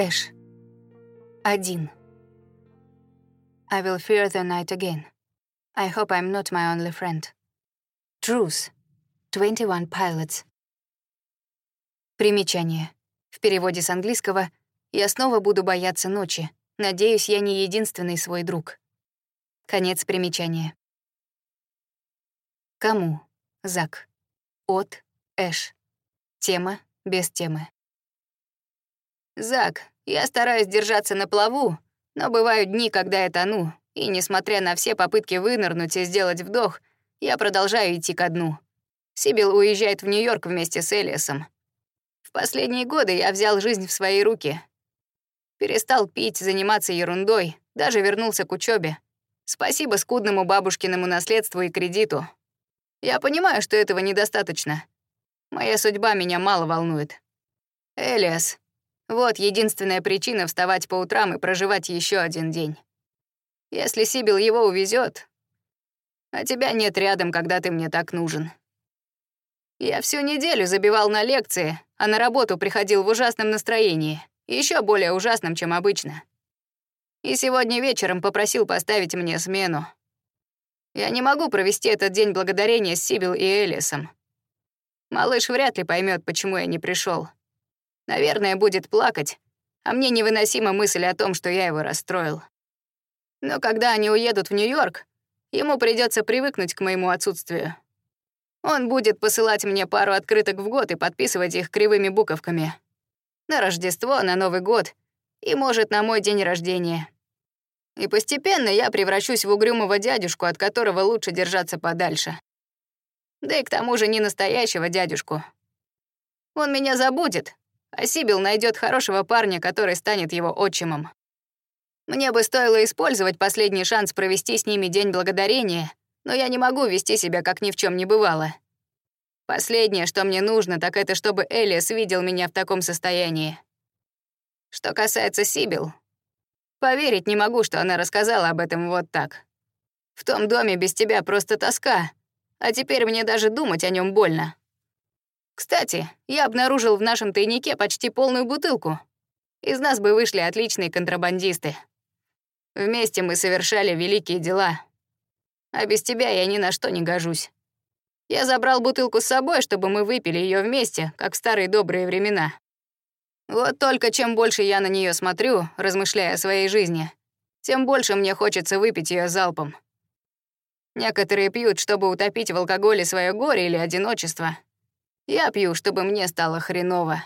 Эш. Один. I will fear the night again. I hope I'm not my only friend. Truth. 21 Pilots. Примечание. В переводе с английского «Я снова буду бояться ночи. Надеюсь, я не единственный свой друг». Конец примечания. Кому? Зак. От. Эш. Тема без темы. Зак, я стараюсь держаться на плаву, но бывают дни, когда я тону, и, несмотря на все попытки вынырнуть и сделать вдох, я продолжаю идти ко дну. Сибил уезжает в Нью-Йорк вместе с Элиасом. В последние годы я взял жизнь в свои руки. Перестал пить, заниматься ерундой, даже вернулся к учебе. Спасибо скудному бабушкиному наследству и кредиту. Я понимаю, что этого недостаточно. Моя судьба меня мало волнует. Элиас, вот единственная причина вставать по утрам и проживать еще один день. Если Сибил его увезет, а тебя нет рядом, когда ты мне так нужен. Я всю неделю забивал на лекции, а на работу приходил в ужасном настроении, еще более ужасном, чем обычно. И сегодня вечером попросил поставить мне смену. Я не могу провести этот день благодарения с Сибил и Элисом. Малыш вряд ли поймет, почему я не пришел. Наверное, будет плакать, а мне невыносима мысль о том, что я его расстроил. Но когда они уедут в Нью-Йорк, ему придется привыкнуть к моему отсутствию. Он будет посылать мне пару открыток в год и подписывать их кривыми буковками. На Рождество, на Новый год и, может, на мой день рождения. И постепенно я превращусь в угрюмого дядюшку, от которого лучше держаться подальше. Да и к тому же не настоящего дядюшку. Он меня забудет, а Сибил найдет хорошего парня, который станет его отчимом. Мне бы стоило использовать последний шанс провести с ними День Благодарения, но я не могу вести себя, как ни в чем не бывало. Последнее, что мне нужно, так это чтобы Элиас видел меня в таком состоянии. Что касается Сибил, поверить не могу, что она рассказала об этом вот так. В том доме без тебя просто тоска, а теперь мне даже думать о нем больно. Кстати, я обнаружил в нашем тайнике почти полную бутылку. Из нас бы вышли отличные контрабандисты. Вместе мы совершали великие дела. А без тебя я ни на что не гожусь. Я забрал бутылку с собой, чтобы мы выпили ее вместе, как в старые добрые времена. Вот только чем больше я на нее смотрю, размышляя о своей жизни, тем больше мне хочется выпить ее залпом. Некоторые пьют, чтобы утопить в алкоголе свое горе или одиночество, я пью, чтобы мне стало хреново.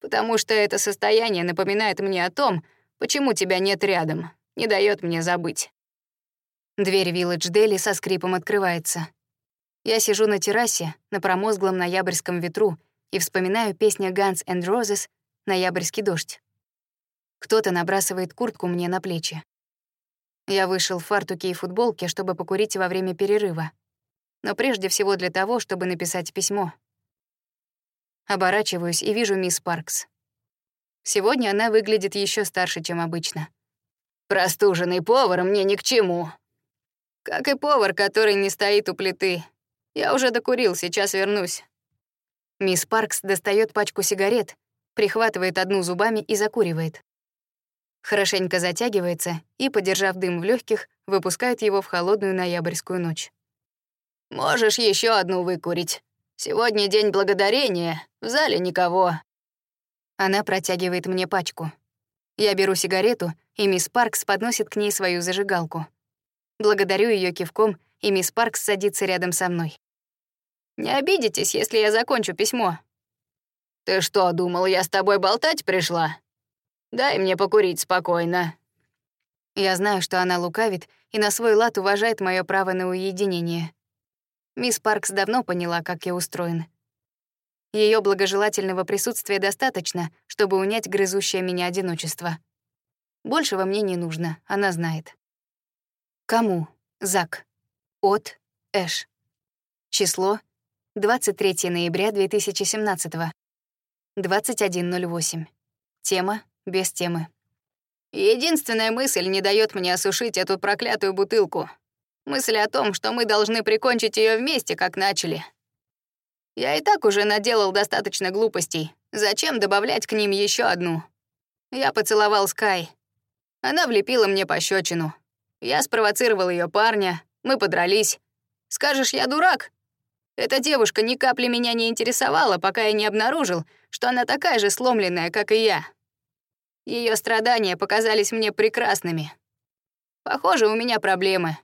Потому что это состояние напоминает мне о том, почему тебя нет рядом, не дает мне забыть. Дверь Village Дели со скрипом открывается. Я сижу на террасе на промозглом ноябрьском ветру и вспоминаю песню Guns and Roses «Ноябрьский дождь». Кто-то набрасывает куртку мне на плечи. Я вышел в фартуке и футболке, чтобы покурить во время перерыва. Но прежде всего для того, чтобы написать письмо. Оборачиваюсь и вижу мисс Паркс. Сегодня она выглядит еще старше, чем обычно. «Простуженный повар мне ни к чему. Как и повар, который не стоит у плиты. Я уже докурил, сейчас вернусь». Мисс Паркс достает пачку сигарет, прихватывает одну зубами и закуривает. Хорошенько затягивается и, подержав дым в легких, выпускает его в холодную ноябрьскую ночь. «Можешь еще одну выкурить. Сегодня день благодарения, в зале никого». Она протягивает мне пачку. Я беру сигарету, и мисс Паркс подносит к ней свою зажигалку. Благодарю ее кивком, и мисс Паркс садится рядом со мной. «Не обидитесь, если я закончу письмо». «Ты что, думал, я с тобой болтать пришла? Дай мне покурить спокойно». Я знаю, что она лукавит и на свой лад уважает мое право на уединение. Мисс Паркс давно поняла, как я устроен. Ее благожелательного присутствия достаточно, чтобы унять грызущее меня одиночество. Большего мне не нужно, она знает. Кому? Зак. От Эш. Число 23 ноября 2017. 21.08. Тема без темы. Единственная мысль не дает мне осушить эту проклятую бутылку. Мысль о том, что мы должны прикончить ее вместе, как начали. Я и так уже наделал достаточно глупостей. Зачем добавлять к ним еще одну? Я поцеловал Скай. Она влепила мне пощечину. Я спровоцировал ее парня, мы подрались. Скажешь, я дурак? Эта девушка ни капли меня не интересовала, пока я не обнаружил, что она такая же сломленная, как и я. Ее страдания показались мне прекрасными. Похоже, у меня проблемы.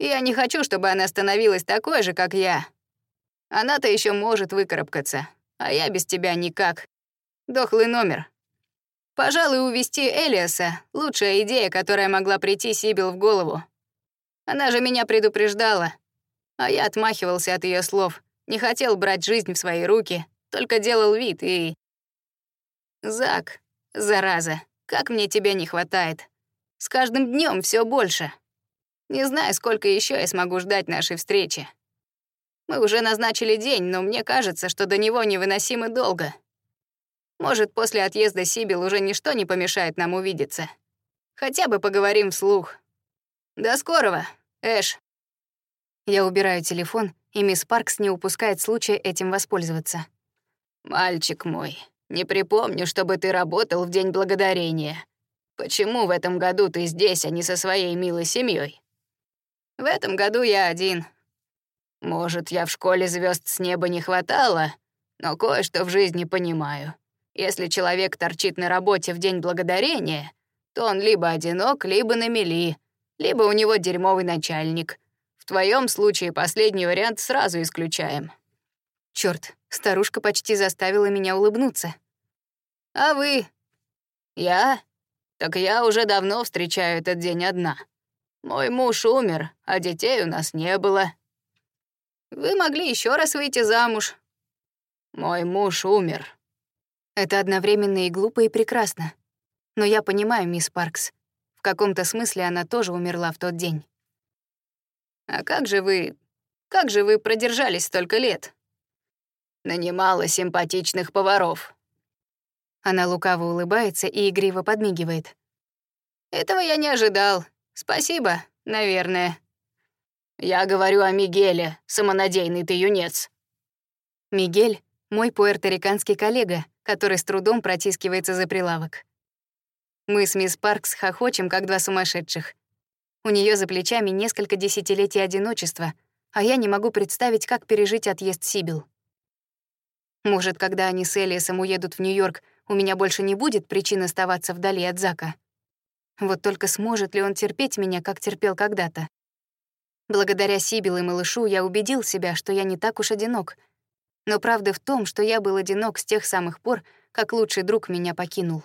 Я не хочу, чтобы она становилась такой же, как я. Она-то еще может выкарабкаться, а я без тебя никак. Дохлый номер. Пожалуй, увести Элиаса — лучшая идея, которая могла прийти Сибил в голову. Она же меня предупреждала. А я отмахивался от ее слов, не хотел брать жизнь в свои руки, только делал вид и... Зак, зараза, как мне тебя не хватает. С каждым днем все больше. Не знаю, сколько еще я смогу ждать нашей встречи. Мы уже назначили день, но мне кажется, что до него невыносимо долго. Может, после отъезда Сибил уже ничто не помешает нам увидеться. Хотя бы поговорим вслух. До скорого, Эш. Я убираю телефон, и мисс Паркс не упускает случая этим воспользоваться. «Мальчик мой, не припомню, чтобы ты работал в День Благодарения. Почему в этом году ты здесь, а не со своей милой семьей? В этом году я один. Может, я в школе звезд с неба не хватало, но кое-что в жизни понимаю. Если человек торчит на работе в День Благодарения, то он либо одинок, либо на мели, либо у него дерьмовый начальник. В твоем случае последний вариант сразу исключаем. Черт, старушка почти заставила меня улыбнуться. А вы? Я? Так я уже давно встречаю этот день одна. Мой муж умер, а детей у нас не было. Вы могли еще раз выйти замуж. Мой муж умер. Это одновременно и глупо, и прекрасно. Но я понимаю, мисс Паркс. В каком-то смысле она тоже умерла в тот день. А как же вы... Как же вы продержались столько лет? Нанимала симпатичных поваров. Она лукаво улыбается и игриво подмигивает. Этого я не ожидал. Спасибо, наверное. Я говорю о Мигеле, самонадеянный ты юнец. Мигель — мой пуэрториканский коллега, который с трудом протискивается за прилавок. Мы с мисс Паркс хохочем, как два сумасшедших. У нее за плечами несколько десятилетий одиночества, а я не могу представить, как пережить отъезд Сибил. Может, когда они с Элиасом уедут в Нью-Йорк, у меня больше не будет причин оставаться вдали от Зака. Вот только сможет ли он терпеть меня, как терпел когда-то? Благодаря Сибил и малышу я убедил себя, что я не так уж одинок — но правда в том, что я был одинок с тех самых пор, как лучший друг меня покинул.